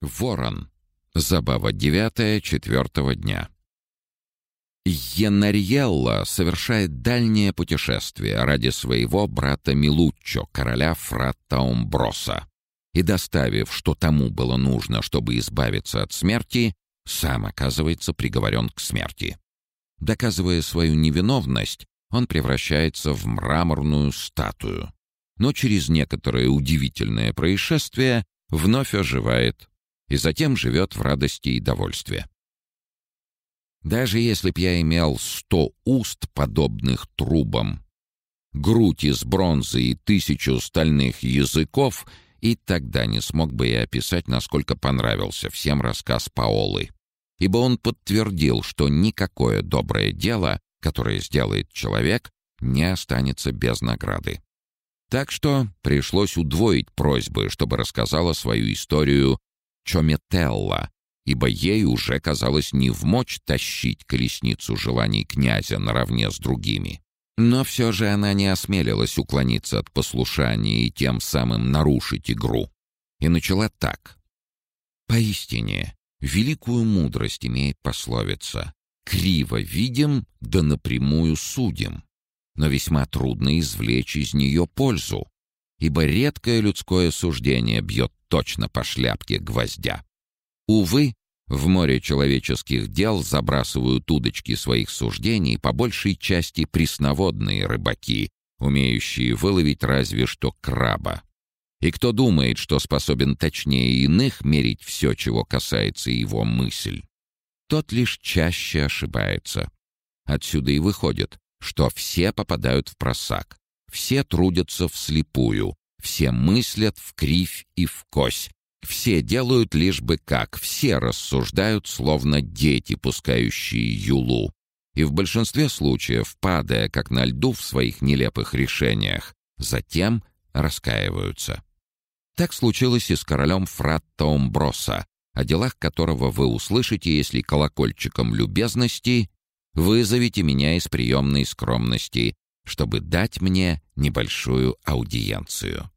Ворон. Забава девятая четвертого дня. Янарьелла совершает дальнее путешествие ради своего брата Милуччо, короля Фраттаумброса. И доставив, что тому было нужно, чтобы избавиться от смерти, сам оказывается приговорен к смерти. Доказывая свою невиновность, он превращается в мраморную статую. Но через некоторое удивительное происшествие вновь оживает и затем живет в радости и довольстве. Даже если б я имел сто уст, подобных трубам, грудь из бронзы и тысячу стальных языков, и тогда не смог бы я описать, насколько понравился всем рассказ Паолы, ибо он подтвердил, что никакое доброе дело, которое сделает человек, не останется без награды. Так что пришлось удвоить просьбы, чтобы рассказала свою историю Чометелла, ибо ей уже казалось не в мочь тащить колесницу желаний князя наравне с другими. Но все же она не осмелилась уклониться от послушания и тем самым нарушить игру. И начала так. «Поистине, великую мудрость имеет пословица «Криво видим, да напрямую судим» но весьма трудно извлечь из нее пользу, ибо редкое людское суждение бьет точно по шляпке гвоздя. Увы, в море человеческих дел забрасывают удочки своих суждений по большей части пресноводные рыбаки, умеющие выловить разве что краба. И кто думает, что способен точнее иных мерить все, чего касается его мысль, тот лишь чаще ошибается. Отсюда и выходит, что все попадают в просак, все трудятся вслепую, все мыслят в кривь и в кось, все делают лишь бы как, все рассуждают, словно дети, пускающие юлу. И в большинстве случаев, падая как на льду в своих нелепых решениях, затем раскаиваются. Так случилось и с королем Фраттом Броса, о делах которого вы услышите, если колокольчиком любезности Вызовите меня из приемной скромности, чтобы дать мне небольшую аудиенцию.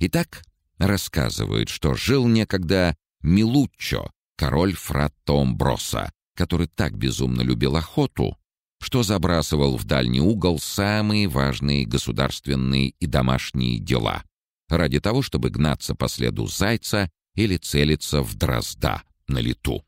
Итак, рассказывают, что жил некогда Милуччо, король Фраттомброса, который так безумно любил охоту, что забрасывал в дальний угол самые важные государственные и домашние дела, ради того, чтобы гнаться по следу зайца или целиться в дрозда на лету.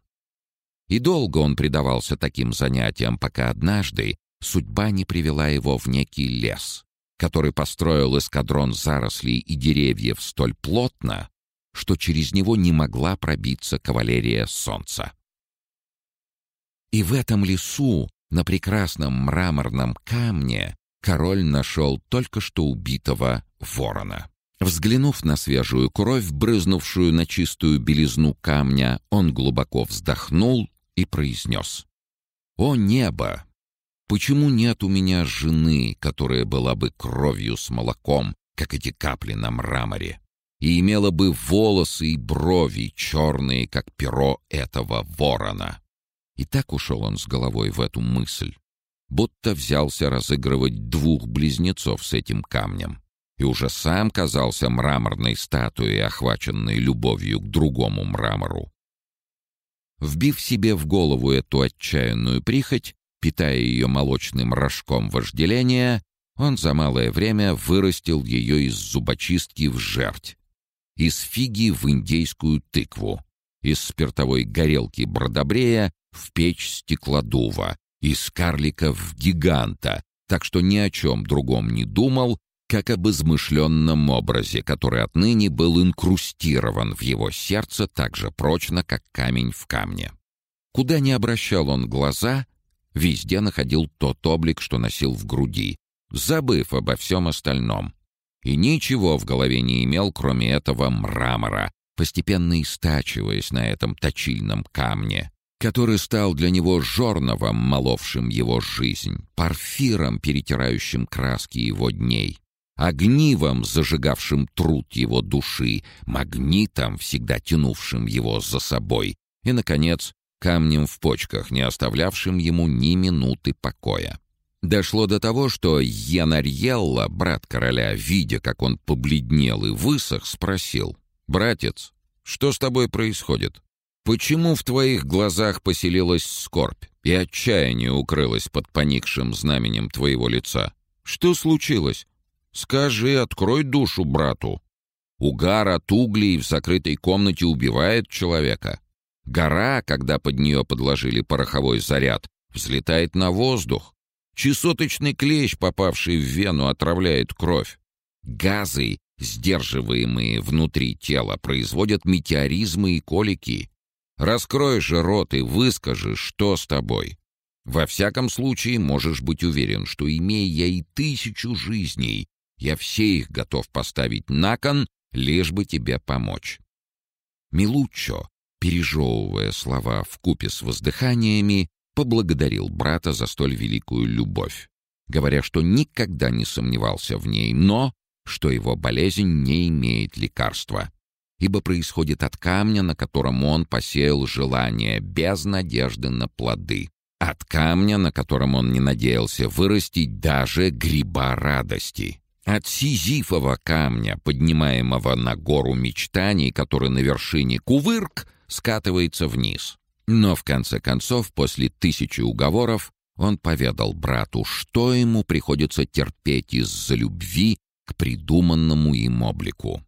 И долго он предавался таким занятиям, пока однажды судьба не привела его в некий лес, который построил эскадрон зарослей и деревьев столь плотно, что через него не могла пробиться кавалерия солнца. И в этом лесу, на прекрасном мраморном камне, король нашел только что убитого ворона. Взглянув на свежую кровь, брызнувшую на чистую белизну камня, он глубоко вздохнул и произнес. «О небо! Почему нет у меня жены, которая была бы кровью с молоком, как эти капли на мраморе, и имела бы волосы и брови черные, как перо этого ворона?» И так ушел он с головой в эту мысль, будто взялся разыгрывать двух близнецов с этим камнем и уже сам казался мраморной статуей, охваченной любовью к другому мрамору. Вбив себе в голову эту отчаянную прихоть, питая ее молочным рожком вожделения, он за малое время вырастил ее из зубочистки в жерть, из фиги в индейскую тыкву, из спиртовой горелки бродобрея в печь стеклодува, из карлика в гиганта, так что ни о чем другом не думал, как об измышленном образе, который отныне был инкрустирован в его сердце так же прочно, как камень в камне. Куда ни обращал он глаза, везде находил тот облик, что носил в груди, забыв обо всем остальном. И ничего в голове не имел, кроме этого мрамора, постепенно истачиваясь на этом точильном камне, который стал для него жорновом, моловшим его жизнь, парфиром, перетирающим краски его дней огнивом, зажигавшим труд его души, магнитом, всегда тянувшим его за собой, и, наконец, камнем в почках, не оставлявшим ему ни минуты покоя. Дошло до того, что Янарьелла, брат короля, видя, как он побледнел и высох, спросил, «Братец, Что с тобой происходит? Почему в твоих глазах поселилась скорбь и отчаяние укрылось под поникшим знаменем твоего лица? Что случилось? Скажи, открой душу брату. Угар от углей в закрытой комнате убивает человека. Гора, когда под нее подложили пороховой заряд, взлетает на воздух. Чесоточный клещ, попавший в вену, отравляет кровь. Газы, сдерживаемые внутри тела, производят метеоризмы и колики. Раскрой же рот и выскажи, что с тобой. Во всяком случае, можешь быть уверен, что, имея я и тысячу жизней, я все их готов поставить на кон, лишь бы тебе помочь. Милуччо, пережевывая слова в купе с воздыханиями, поблагодарил брата за столь великую любовь, говоря, что никогда не сомневался в ней, но что его болезнь не имеет лекарства, ибо происходит от камня, на котором он посеял желание без надежды на плоды, от камня, на котором он не надеялся вырастить даже гриба радости. От сизифового камня, поднимаемого на гору мечтаний, который на вершине кувырк скатывается вниз. Но в конце концов, после тысячи уговоров, он поведал брату, что ему приходится терпеть из-за любви к придуманному им облику.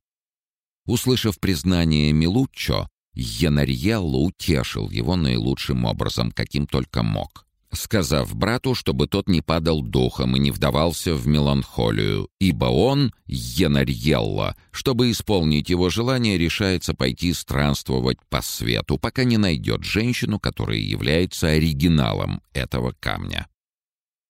Услышав признание Милуччо, Янарьелло утешил его наилучшим образом, каким только мог сказав брату, чтобы тот не падал духом и не вдавался в меланхолию, ибо он, Янарьелло, чтобы исполнить его желание, решается пойти странствовать по свету, пока не найдет женщину, которая является оригиналом этого камня.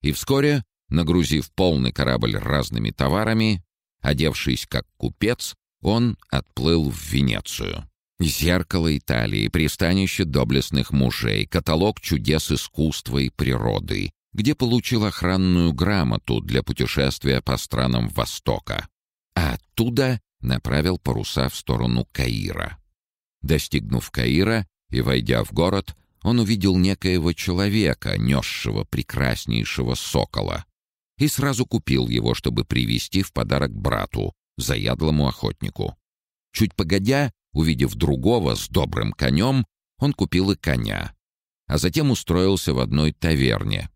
И вскоре, нагрузив полный корабль разными товарами, одевшись как купец, он отплыл в Венецию. Зеркало Италии, пристанище доблестных мужей, каталог чудес искусства и природы, где получил охранную грамоту для путешествия по странам Востока. А оттуда направил паруса в сторону Каира. Достигнув Каира и войдя в город, он увидел некоего человека, несшего прекраснейшего сокола, и сразу купил его, чтобы привезти в подарок брату, заядлому охотнику. Чуть погодя, Увидев другого с добрым конем, он купил и коня, а затем устроился в одной таверне,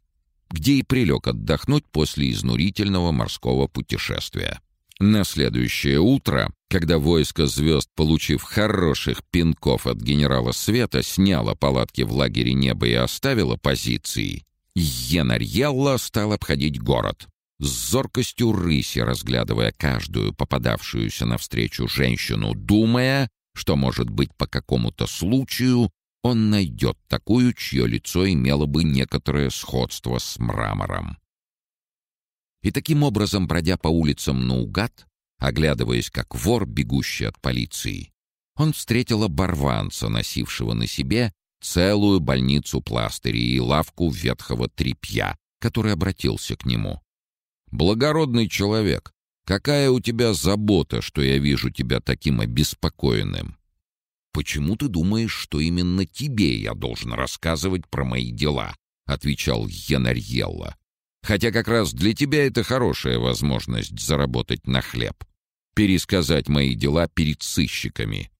где и прилег отдохнуть после изнурительного морского путешествия. На следующее утро, когда войско звезд, получив хороших пинков от генерала Света, сняло палатки в лагере неба и оставило позиции, Енарьелла стал обходить город, с зоркостью рыси разглядывая каждую попадавшуюся навстречу женщину, думая, что, может быть, по какому-то случаю он найдет такую, чье лицо имело бы некоторое сходство с мрамором. И таким образом, бродя по улицам наугад, оглядываясь как вор, бегущий от полиции, он встретил оборванца, носившего на себе целую больницу пластырей и лавку ветхого тряпья, который обратился к нему. «Благородный человек, Какая у тебя забота, что я вижу тебя таким обеспокоенным? Почему ты думаешь, что именно тебе я должен рассказывать про мои дела? отвечал Янарьелла. Хотя как раз для тебя это хорошая возможность заработать на хлеб. Пересказать мои дела перед сыщиками.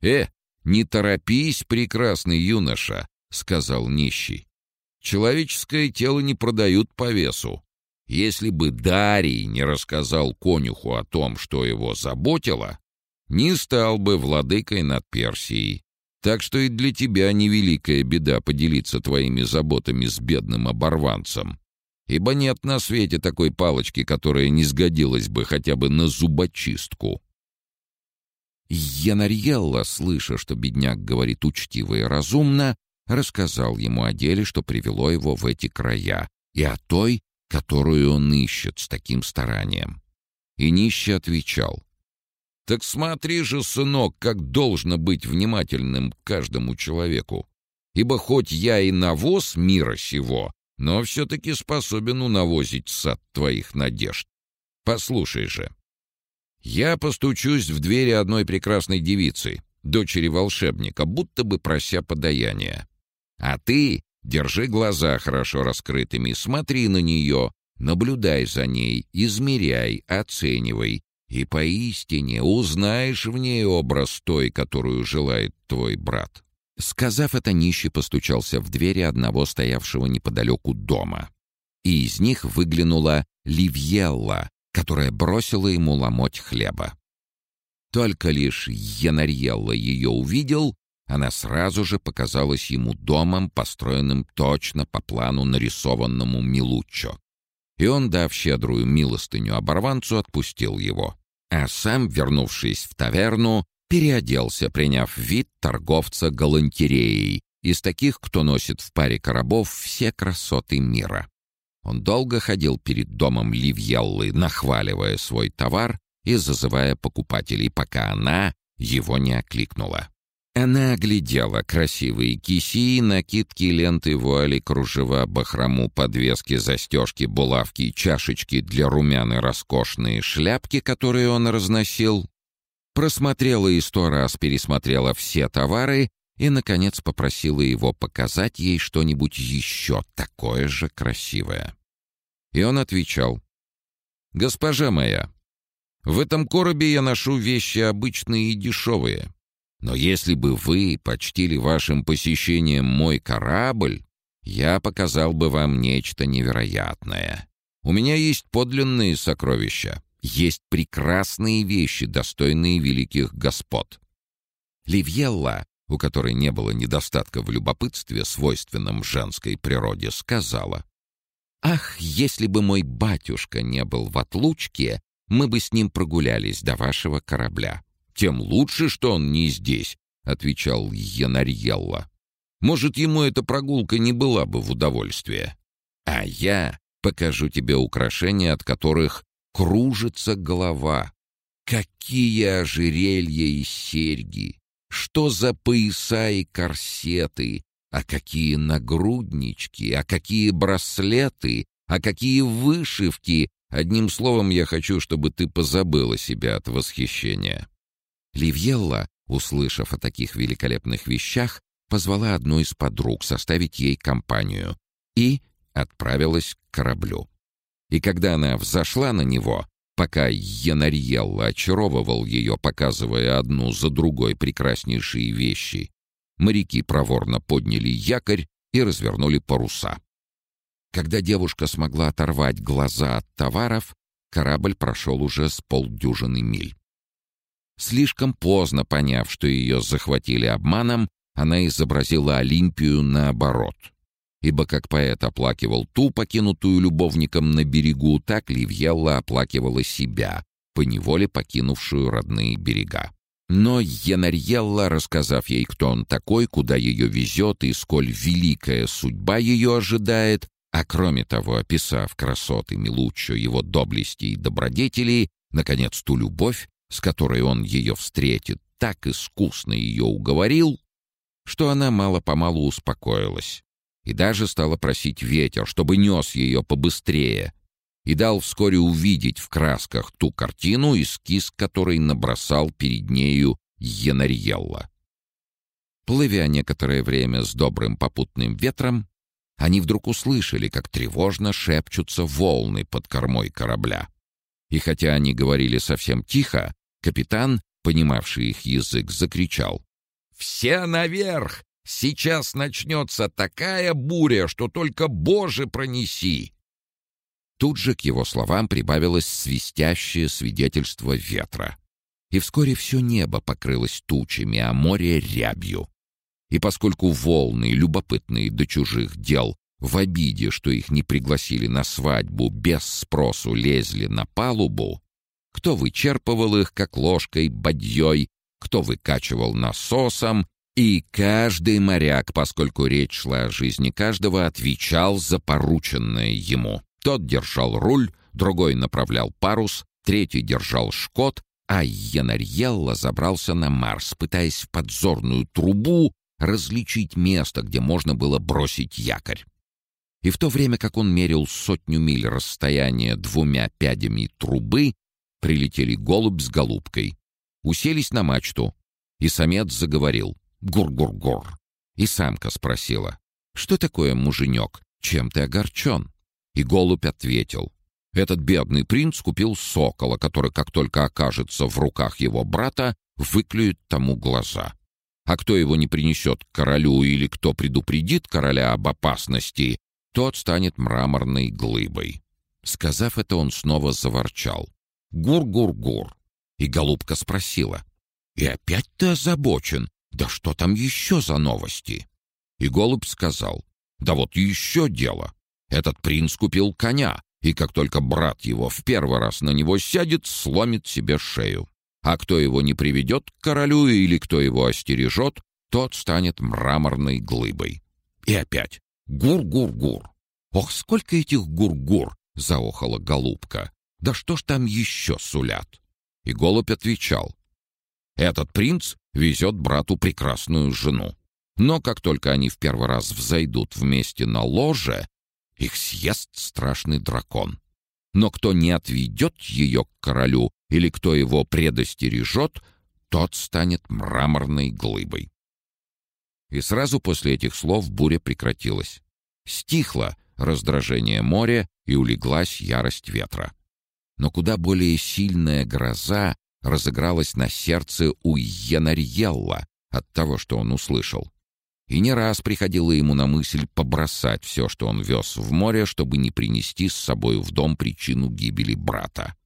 Э, не торопись, прекрасный юноша, сказал нищий. Человеческое тело не продают по весу. Если бы Дарий не рассказал конюху о том, что его заботило, не стал бы владыкой над Персией. Так что и для тебя невеликая беда поделиться твоими заботами с бедным оборванцем. Ибо нет на свете такой палочки, которая не сгодилась бы хотя бы на зубочистку. Янарьелла, слыша, что бедняк говорит учтиво и разумно, рассказал ему о деле, что привело его в эти края, и о той, которую он ищет с таким старанием. И нищий отвечал. «Так смотри же, сынок, как должно быть внимательным к каждому человеку. Ибо хоть я и навоз мира сего, но все-таки способен унавозить сад твоих надежд. Послушай же. Я постучусь в двери одной прекрасной девицы, дочери волшебника, будто бы прося подаяния. А ты Держи глаза хорошо раскрытыми, смотри на нее, наблюдай за ней, измеряй, оценивай и поистине узнаешь в ней образ той, которую желает твой брат». Сказав это, нищий постучался в двери одного стоявшего неподалеку дома. И из них выглянула Ливьелла, которая бросила ему ломоть хлеба. Только лишь Янарьелла ее увидел, она сразу же показалась ему домом, построенным точно по плану, нарисованному Милуччо. И он, дав щедрую милостыню оборванцу, отпустил его. А сам, вернувшись в таверну, переоделся, приняв вид торговца галантереей, из таких, кто носит в паре коробов все красоты мира. Он долго ходил перед домом Ливьеллы, нахваливая свой товар и зазывая покупателей, пока она его не окликнула. Она оглядела красивые кисии, накидки, ленты, вуали, кружева, бахрому, подвески, застежки, булавки, чашечки для румян и роскошные шляпки, которые он разносил. Просмотрела и сто раз пересмотрела все товары и, наконец, попросила его показать ей что-нибудь еще такое же красивое. И он отвечал, «Госпожа моя, в этом коробе я ношу вещи обычные и дешевые. Но если бы вы почтили вашим посещением мой корабль, я показал бы вам нечто невероятное. У меня есть подлинные сокровища, есть прекрасные вещи, достойные великих господ». Ливьелла, у которой не было недостатка в любопытстве, свойственном женской природе, сказала, «Ах, если бы мой батюшка не был в отлучке, мы бы с ним прогулялись до вашего корабля. Тем лучше, что он не здесь, отвечал Янарьелла. Может, ему эта прогулка не была бы в удовольствие. А я покажу тебе украшения, от которых кружится голова. Какие ожерелья и серьги! Что за пояса и корсеты! А какие нагруднички! А какие браслеты! А какие вышивки! Одним словом, я хочу, чтобы ты позабыла себя от восхищения». Ливьелла, услышав о таких великолепных вещах, позвала одну из подруг составить ей компанию и отправилась к кораблю. И когда она взошла на него, пока Янарьелла очаровывал ее, показывая одну за другой прекраснейшие вещи, моряки проворно подняли якорь и развернули паруса. Когда девушка смогла оторвать глаза от товаров, корабль прошел уже с полдюжины миль. Слишком поздно поняв, что ее захватили обманом, она изобразила Олимпию наоборот. Ибо как поэт оплакивал ту, покинутую любовником на берегу, так Ливьелла оплакивала себя, поневоле покинувшую родные берега. Но Янарьелла, рассказав ей, кто он такой, куда ее везет и сколь великая судьба ее ожидает, а кроме того, описав красоты Милуччо, его доблести и добродетели, наконец, ту любовь, с которой он ее встретит, так искусно ее уговорил, что она мало-помалу успокоилась и даже стала просить ветер, чтобы нес ее побыстрее, и дал вскоре увидеть в красках ту картину, эскиз которой набросал перед нею Янарьелла. Плывя некоторое время с добрым попутным ветром, они вдруг услышали, как тревожно шепчутся волны под кормой корабля. И хотя они говорили совсем тихо, капитан, понимавший их язык, закричал. «Все наверх! Сейчас начнется такая буря, что только Боже пронеси!» Тут же к его словам прибавилось свистящее свидетельство ветра. И вскоре все небо покрылось тучами, а море — рябью. И поскольку волны, любопытные до чужих дел, в обиде, что их не пригласили на свадьбу, без спросу лезли на палубу, кто вычерпывал их, как ложкой, бадьей, кто выкачивал насосом, и каждый моряк, поскольку речь шла о жизни каждого, отвечал за порученное ему. Тот держал руль, другой направлял парус, третий держал шкот, а Янарьелла забрался на Марс, пытаясь в подзорную трубу различить место, где можно было бросить якорь. И в то время как он мерил сотню миль расстояния двумя пядями трубы, прилетели голубь с голубкой. Уселись на мачту, и самец заговорил «Гур-гур-гур». И самка спросила «Что такое, муженек? Чем ты огорчен?» И голубь ответил Этот бедный принц купил сокола, который, как только окажется в руках его брата, выклюет тому глаза. А кто его не принесет к королю или кто предупредит короля об опасности, тот станет мраморной глыбой. Сказав это, он снова заворчал. «Гур-гур-гур!» И голубка спросила. «И опять ты озабочен? Да что там еще за новости?» И голубь сказал. «Да вот еще дело. Этот принц купил коня, и как только брат его в первый раз на него сядет, сломит себе шею. А кто его не приведет к королю или кто его остережет, тот станет мраморной глыбой. И опять «Гур-гур-гур!» «Ох, сколько этих гур-гур!» — заохала голубка. «Да что ж там еще сулят?» И голубь отвечал. «Этот принц везет брату прекрасную жену. Но как только они в первый раз взойдут вместе на ложе, их съест страшный дракон. Но кто не отведет ее к королю или кто его предостережет, тот станет мраморной глыбой. И сразу после этих слов буря прекратилась. Стихло раздражение моря и улеглась ярость ветра. Но куда более сильная гроза разыгралась на сердце у Янарьелла от того, что он услышал. И не раз приходило ему на мысль побросать все, что он вез в море, чтобы не принести с собой в дом причину гибели брата.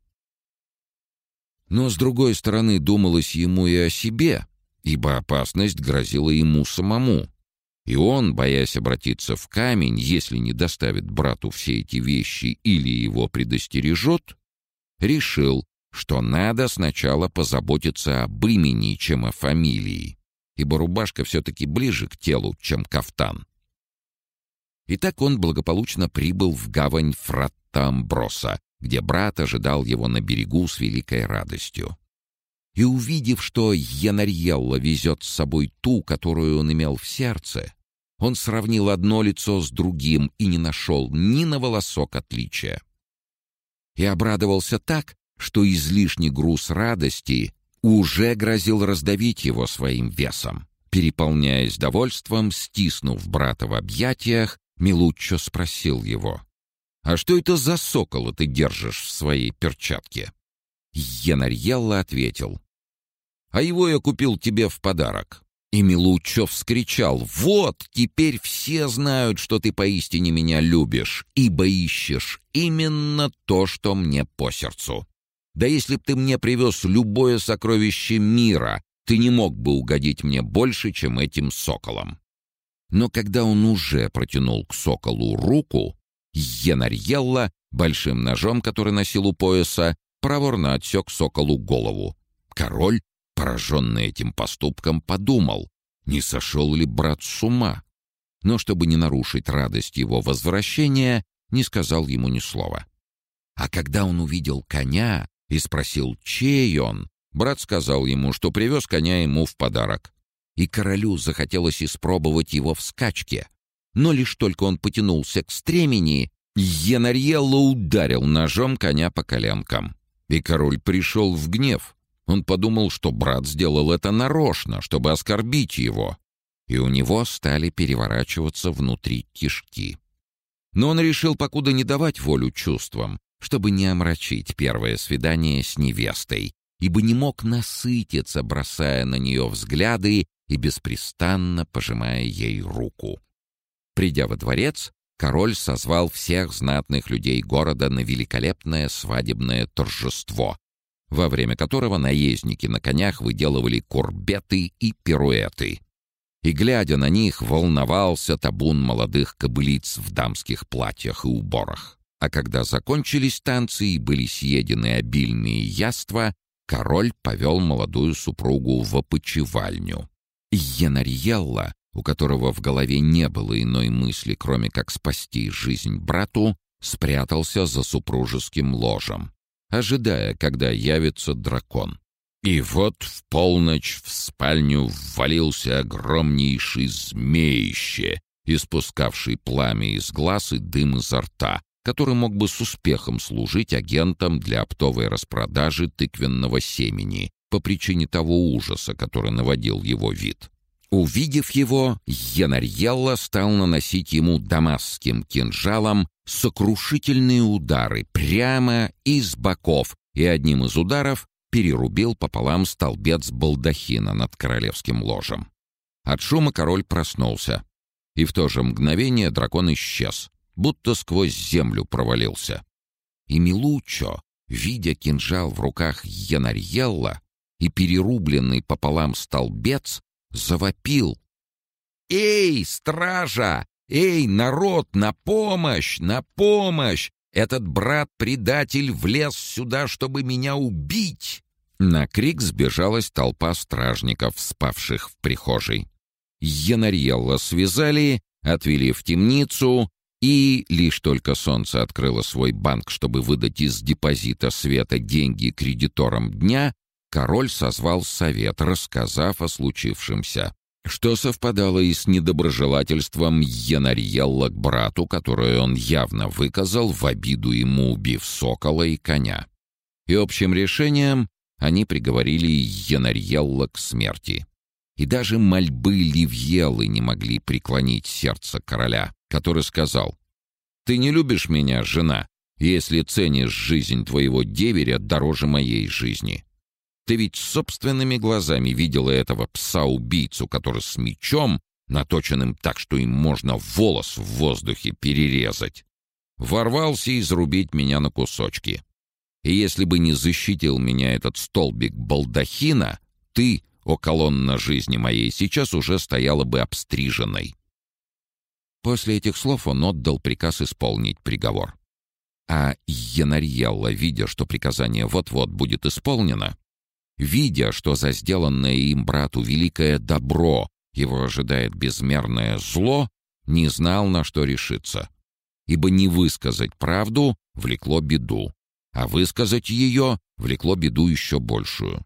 Но, с другой стороны, думалось ему и о себе, ибо опасность грозила ему самому. И он, боясь обратиться в камень, если не доставит брату все эти вещи или его предостережет, решил, что надо сначала позаботиться об имени, чем о фамилии, ибо рубашка все-таки ближе к телу, чем кафтан. Итак, он благополучно прибыл в гавань Фраттамброса, где брат ожидал его на берегу с великой радостью. И увидев, что Янарьелла везет с собой ту, которую он имел в сердце, он сравнил одно лицо с другим и не нашел ни на волосок отличия. И обрадовался так, что излишний груз радости уже грозил раздавить его своим весом. Переполняясь довольством, стиснув брата в объятиях, Милуччо спросил его — «А что это за сокола ты держишь в своей перчатке?» Янарьелла ответил. «А его я купил тебе в подарок». И Милучо вскричал, «Вот, теперь все знают, что ты поистине меня любишь, ибо ищешь именно то, что мне по сердцу. Да если б ты мне привез любое сокровище мира, ты не мог бы угодить мне больше, чем этим соколом». Но когда он уже протянул к соколу руку, Енарьелла, большим ножом, который носил у пояса, проворно отсек соколу голову. Король, пораженный этим поступком, подумал, не сошел ли брат с ума. Но чтобы не нарушить радость его возвращения, не сказал ему ни слова. А когда он увидел коня и спросил, чей он, брат сказал ему, что привез коня ему в подарок. И королю захотелось испробовать его в скачке. Но лишь только он потянулся к стремени, Янарьелло ударил ножом коня по коленкам. И король пришел в гнев. Он подумал, что брат сделал это нарочно, чтобы оскорбить его. И у него стали переворачиваться внутри кишки. Но он решил покуда не давать волю чувствам, чтобы не омрачить первое свидание с невестой, ибо не мог насытиться, бросая на нее взгляды и беспрестанно пожимая ей руку. Придя во дворец, король созвал всех знатных людей города на великолепное свадебное торжество, во время которого наездники на конях выделывали курбеты и пируэты. И, глядя на них, волновался табун молодых кобылиц в дамских платьях и уборах. А когда закончились танцы и были съедены обильные яства, король повел молодую супругу в опочивальню. Янарьелла у которого в голове не было иной мысли, кроме как спасти жизнь брату, спрятался за супружеским ложем, ожидая, когда явится дракон. И вот в полночь в спальню ввалился огромнейший змеище, испускавший пламя из глаз и дым изо рта, который мог бы с успехом служить агентом для оптовой распродажи тыквенного семени по причине того ужаса, который наводил его вид. Увидев его, Янарьелла стал наносить ему дамасским кинжалом сокрушительные удары прямо из боков и одним из ударов перерубил пополам столбец балдахина над королевским ложем. От шума король проснулся, и в то же мгновение дракон исчез, будто сквозь землю провалился. И Милучо, видя кинжал в руках Янарьелла и перерубленный пополам столбец, завопил. «Эй, стража! Эй, народ, на помощь! На помощь! Этот брат-предатель влез сюда, чтобы меня убить!» На крик сбежалась толпа стражников, спавших в прихожей. Янарьелла связали, отвели в темницу, и лишь только солнце открыло свой банк, чтобы выдать из депозита света деньги кредиторам дня, король созвал совет, рассказав о случившемся, что совпадало и с недоброжелательством Янарьелла к брату, которое он явно выказал в обиду ему, убив сокола и коня. И общим решением они приговорили Янарьелла к смерти. И даже мольбы Ливьеллы не могли преклонить сердце короля, который сказал, «Ты не любишь меня, жена, если ценишь жизнь твоего деверя дороже моей жизни. Ты ведь собственными глазами видела этого пса-убийцу, который с мечом, наточенным так, что им можно волос в воздухе перерезать, ворвался изрубить меня на кусочки. И если бы не защитил меня этот столбик балдахина, ты, о колонна жизни моей, сейчас уже стояла бы обстриженной. После этих слов он отдал приказ исполнить приговор. А Янарьелла, видя, что приказание вот-вот будет исполнено, видя, что за сделанное им брату великое добро его ожидает безмерное зло, не знал, на что решиться. Ибо не высказать правду влекло беду, а высказать ее влекло беду еще большую.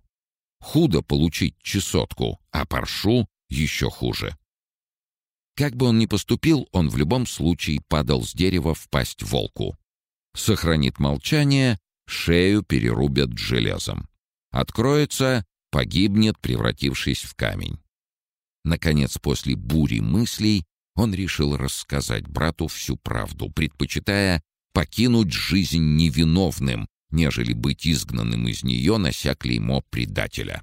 Худо получить чесотку, а паршу еще хуже. Как бы он ни поступил, он в любом случае падал с дерева в волку. Сохранит молчание, шею перерубят железом. Откроется, погибнет, превратившись в камень. Наконец, после бури мыслей, он решил рассказать брату всю правду, предпочитая покинуть жизнь невиновным, нежели быть изгнанным из нее, нося клеймо предателя.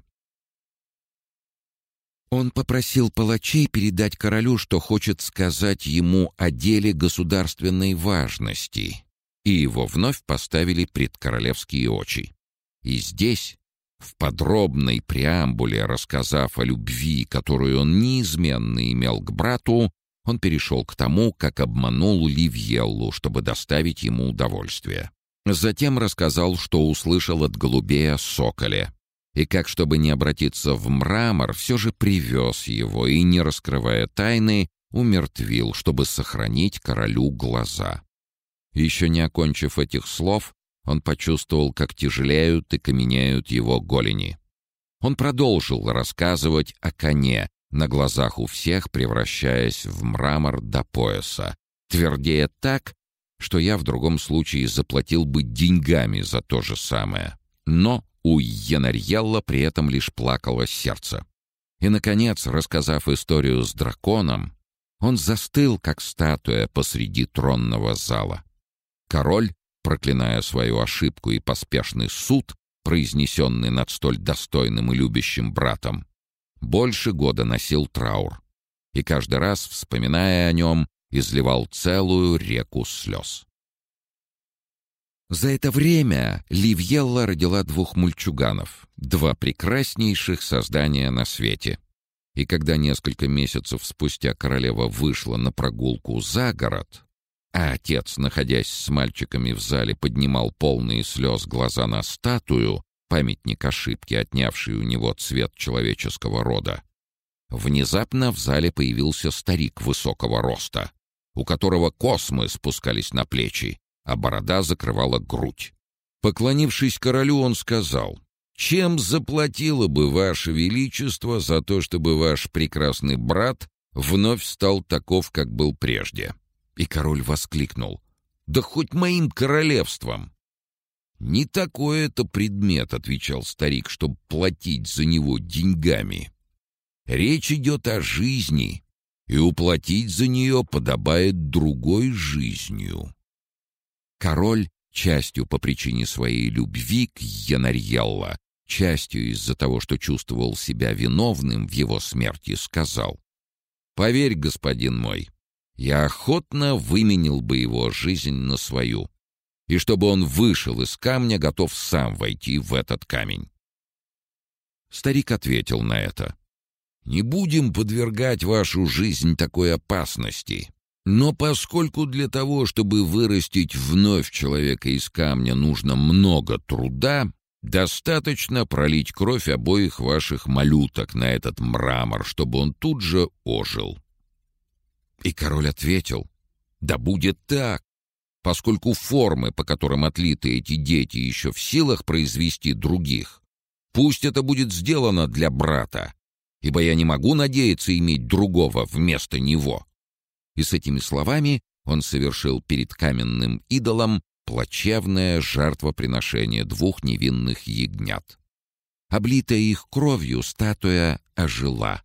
Он попросил палачей передать королю, что хочет сказать ему о деле государственной важности, и его вновь поставили пред королевские очи. И здесь, в подробной преамбуле рассказав о любви, которую он неизменно имел к брату, он перешел к тому, как обманул Ливьеллу, чтобы доставить ему удовольствие. Затем рассказал, что услышал от голубей соколе, и как, чтобы не обратиться в мрамор, все же привез его и, не раскрывая тайны, умертвил, чтобы сохранить королю глаза. Еще не окончив этих слов, он почувствовал, как тяжелеют и каменеют его голени. Он продолжил рассказывать о коне, на глазах у всех превращаясь в мрамор до пояса, твердея так, что я в другом случае заплатил бы деньгами за то же самое. Но у Янарьелла при этом лишь плакало сердце. И, наконец, рассказав историю с драконом, он застыл, как статуя посреди тронного зала. Король, проклиная свою ошибку и поспешный суд, произнесенный над столь достойным и любящим братом, больше года носил траур и каждый раз, вспоминая о нем, изливал целую реку слез. За это время Ливьелла родила двух мульчуганов, два прекраснейших создания на свете. И когда несколько месяцев спустя королева вышла на прогулку за город, а отец, находясь с мальчиками в зале, поднимал полные слез глаза на статую, памятник ошибки, отнявший у него цвет человеческого рода, внезапно в зале появился старик высокого роста, у которого космы спускались на плечи, а борода закрывала грудь. Поклонившись королю, он сказал, «Чем заплатило бы ваше величество за то, чтобы ваш прекрасный брат вновь стал таков, как был прежде?» И король воскликнул, «Да хоть моим королевством!» «Не такой это предмет», — отвечал старик, — «чтобы платить за него деньгами». Речь идет о жизни, и уплатить за нее подобает другой жизнью. Король, частью по причине своей любви к Янарьелла, частью из-за того, что чувствовал себя виновным в его смерти, сказал, «Поверь, господин мой, я охотно выменил бы его жизнь на свою, и чтобы он вышел из камня, готов сам войти в этот камень». Старик ответил на это, «Не будем подвергать вашу жизнь такой опасности, но поскольку для того, чтобы вырастить вновь человека из камня, нужно много труда, достаточно пролить кровь обоих ваших малюток на этот мрамор, чтобы он тут же ожил. И король ответил, да будет так, поскольку формы, по которым отлиты эти дети, еще в силах произвести других, пусть это будет сделано для брата, ибо я не могу надеяться иметь другого вместо него и с этими словами он совершил перед каменным идолом плачевное жертвоприношение двух невинных ягнят. Облитая их кровью, статуя ожила,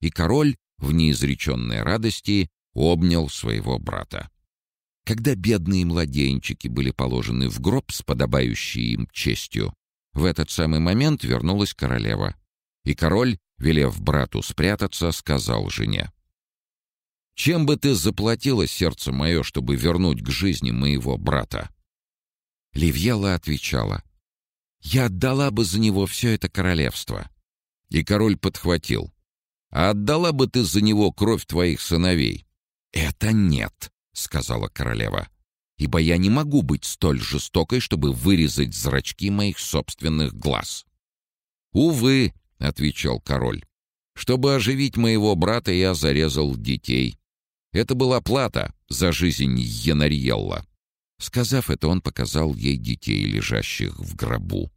и король в неизреченной радости обнял своего брата. Когда бедные младенчики были положены в гроб с подобающей им честью, в этот самый момент вернулась королева, и король, велев брату спрятаться, сказал жене, чем бы ты заплатила сердце мое, чтобы вернуть к жизни моего брата?» Ливьела отвечала. «Я отдала бы за него все это королевство». И король подхватил. «А отдала бы ты за него кровь твоих сыновей?» «Это нет», — сказала королева. «Ибо я не могу быть столь жестокой, чтобы вырезать зрачки моих собственных глаз». «Увы», — отвечал король. «Чтобы оживить моего брата, я зарезал детей. Это была плата за жизнь Янарьелла. Сказав это, он показал ей детей, лежащих в гробу.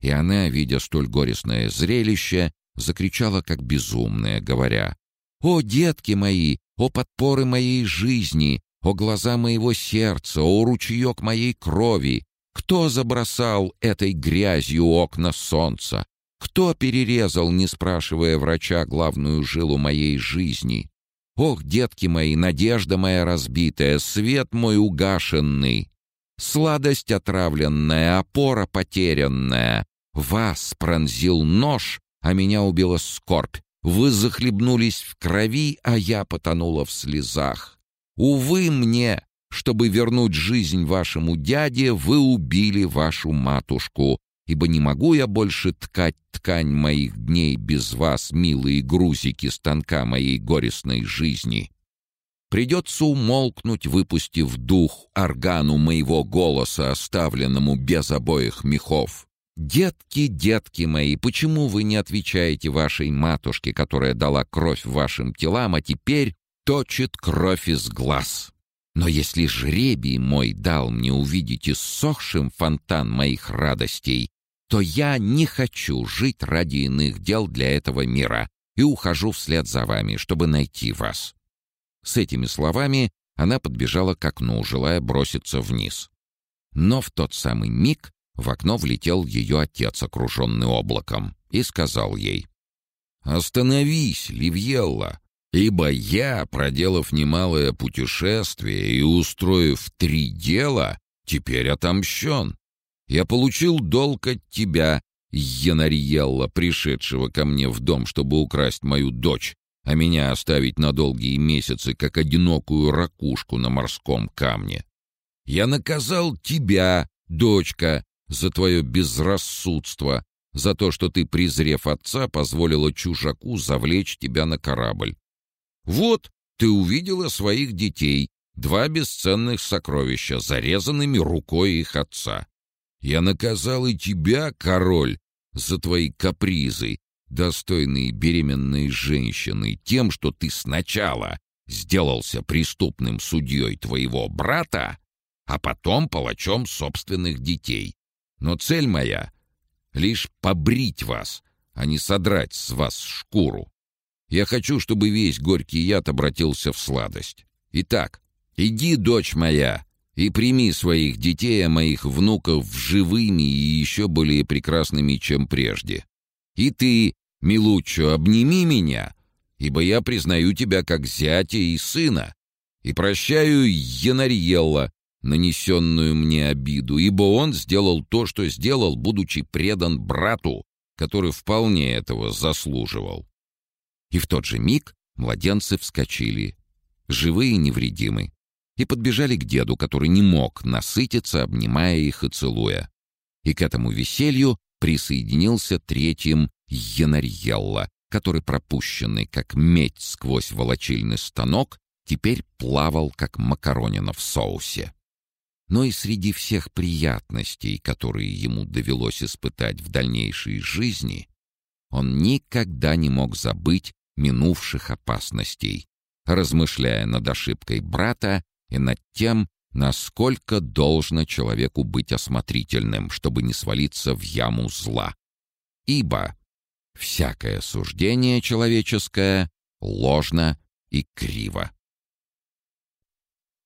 И она, видя столь горестное зрелище, закричала как безумная, говоря, «О, детки мои! О, подпоры моей жизни! О, глаза моего сердца! О, ручеек моей крови! Кто забросал этой грязью окна солнца? Кто перерезал, не спрашивая врача, главную жилу моей жизни? Ох, детки мои, надежда моя разбитая, свет мой угашенный, сладость отравленная, опора потерянная. Вас пронзил нож, а меня убила скорбь. Вы захлебнулись в крови, а я потонула в слезах. Увы мне, чтобы вернуть жизнь вашему дяде, вы убили вашу матушку, ибо не могу я больше ткать ткань моих дней без вас, милые грузики станка моей горестной жизни. Придется умолкнуть, выпустив дух органу моего голоса, оставленному без обоих мехов. «Детки, детки мои, почему вы не отвечаете вашей матушке, которая дала кровь вашим телам, а теперь точит кровь из глаз?» Но если жребий мой дал мне увидеть иссохшим фонтан моих радостей, то я не хочу жить ради иных дел для этого мира и ухожу вслед за вами, чтобы найти вас». С этими словами она подбежала к окну, желая броситься вниз. Но в тот самый миг в окно влетел ее отец, окруженный облаком, и сказал ей, «Остановись, Ливьелла, ибо я, проделав немалое путешествие и устроив три дела, теперь отомщен. Я получил долг от тебя, Янариелла, пришедшего ко мне в дом, чтобы украсть мою дочь, а меня оставить на долгие месяцы, как одинокую ракушку на морском камне. Я наказал тебя, дочка, за твое безрассудство, за то, что ты, презрев отца, позволила чужаку завлечь тебя на корабль. Вот, ты увидела своих детей, два бесценных сокровища, зарезанными рукой их отца. Я наказал и тебя, король, за твои капризы, достойные беременной женщины, тем, что ты сначала сделался преступным судьей твоего брата, а потом палачом собственных детей. Но цель моя — лишь побрить вас, а не содрать с вас шкуру. Я хочу, чтобы весь горький яд обратился в сладость. Итак, иди, дочь моя, и прими своих детей, а моих внуков живыми и еще более прекрасными, чем прежде. И ты, Милуччо, обними меня, ибо я признаю тебя как зятя и сына, и прощаю Янарьелла, нанесенную мне обиду, ибо он сделал то, что сделал, будучи предан брату, который вполне этого заслуживал. И в тот же миг младенцы вскочили, живые и невредимы, и подбежали к деду, который не мог насытиться, обнимая их и целуя. И к этому веселью присоединился третьим Янарьелла, который, пропущенный как медь сквозь волочильный станок, теперь плавал, как макаронина в соусе. Но и среди всех приятностей, которые ему довелось испытать в дальнейшей жизни, он никогда не мог забыть минувших опасностей, размышляя над ошибкой брата и над тем, насколько должно человеку быть осмотрительным, чтобы не свалиться в яму зла. Ибо всякое суждение человеческое ложно и криво.